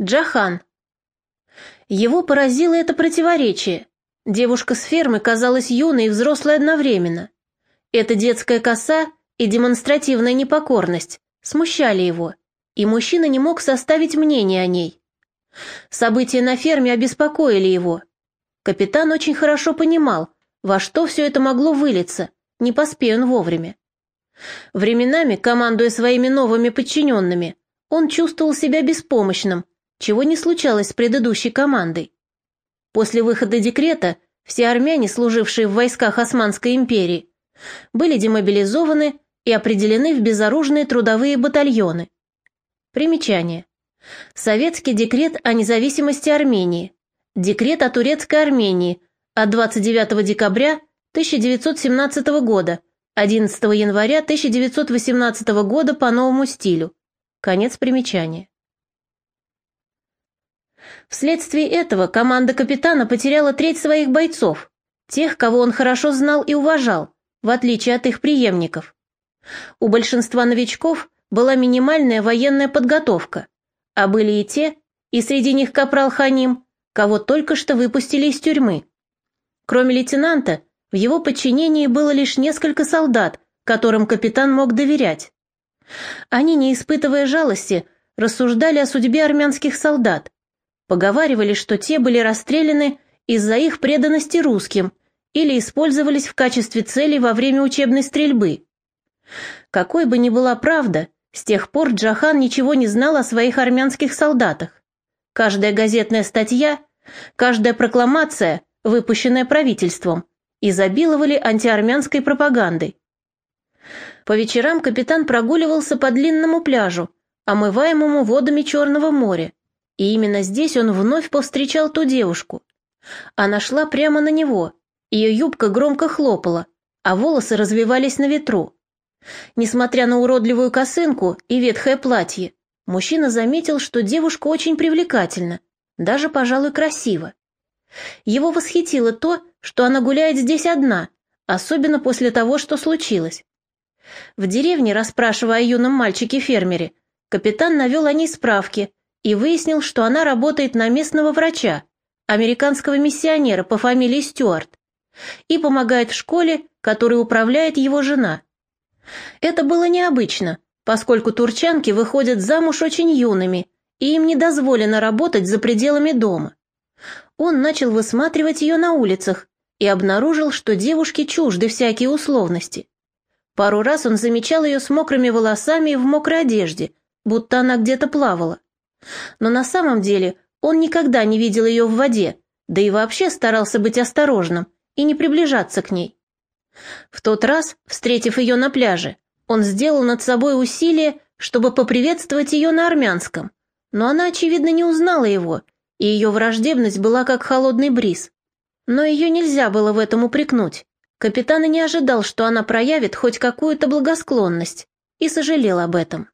Джахан. Его поразило это противоречие. Девушка с фермы казалась юной и взрослой одновременно. Эта детская коса и демонстративная непокорность смущали его, и мужчина не мог составить мнение о ней. События на ферме обеспокоили его. Капитан очень хорошо понимал, во что все это могло вылиться, не поспея он вовремя. Временами, командуя своими новыми подчиненными, он чувствовал себя беспомощным, чего не случалось с предыдущей командой. После выхода декрета все армяне, служившие в войсках Османской империи, были демобилизованы и определены в безоружные трудовые батальоны. Примечание. Советский декрет о независимости Армении. Декрет о Турецкой Армении от 29 декабря 1917 года, 11 января 1918 года по новому стилю. Конец примечания. Вследствие этого команда капитана потеряла треть своих бойцов, тех, кого он хорошо знал и уважал, в отличие от их преемников. У большинства новичков была минимальная военная подготовка, а были и те, и среди них капрал Ханим, кого только что выпустили из тюрьмы. Кроме лейтенанта, в его подчинении было лишь несколько солдат, которым капитан мог доверять. Они, не испытывая жалости, рассуждали о судьбе армянских солдат, Поговаривали, что те были расстреляны из-за их преданности русским или использовались в качестве цели во время учебной стрельбы. Какой бы ни была правда, с тех пор Джахан ничего не знал о своих армянских солдатах. Каждая газетная статья, каждая прокламация, выпущенная правительством, изобиловали антиармянской пропагандой. По вечерам капитан прогуливался по длинному пляжу, омываемому водами Черного моря, и именно здесь он вновь повстречал ту девушку. Она шла прямо на него, ее юбка громко хлопала, а волосы развивались на ветру. Несмотря на уродливую косынку и ветхое платье, мужчина заметил, что девушка очень привлекательна, даже, пожалуй, красива. Его восхитило то, что она гуляет здесь одна, особенно после того, что случилось. В деревне, расспрашивая о юном мальчике-фермере, капитан навел о ней справки и выяснил, что она работает на местного врача, американского миссионера по фамилии Стюарт, и помогает в школе, которой управляет его жена. Это было необычно, поскольку турчанки выходят замуж очень юными, и им не дозволено работать за пределами дома. Он начал высматривать ее на улицах и обнаружил, что девушке чужды всякие условности. Пару раз он замечал ее с мокрыми волосами и в мокрой одежде, будто она где-то плавала. Но на самом деле он никогда не видел ее в воде, да и вообще старался быть осторожным и не приближаться к ней. В тот раз, встретив ее на пляже, он сделал над собой усилие, чтобы поприветствовать ее на армянском, но она, очевидно, не узнала его, и ее враждебность была как холодный бриз. Но ее нельзя было в этом упрекнуть. Капитан и не ожидал, что она проявит хоть какую-то благосклонность, и сожалел об этом.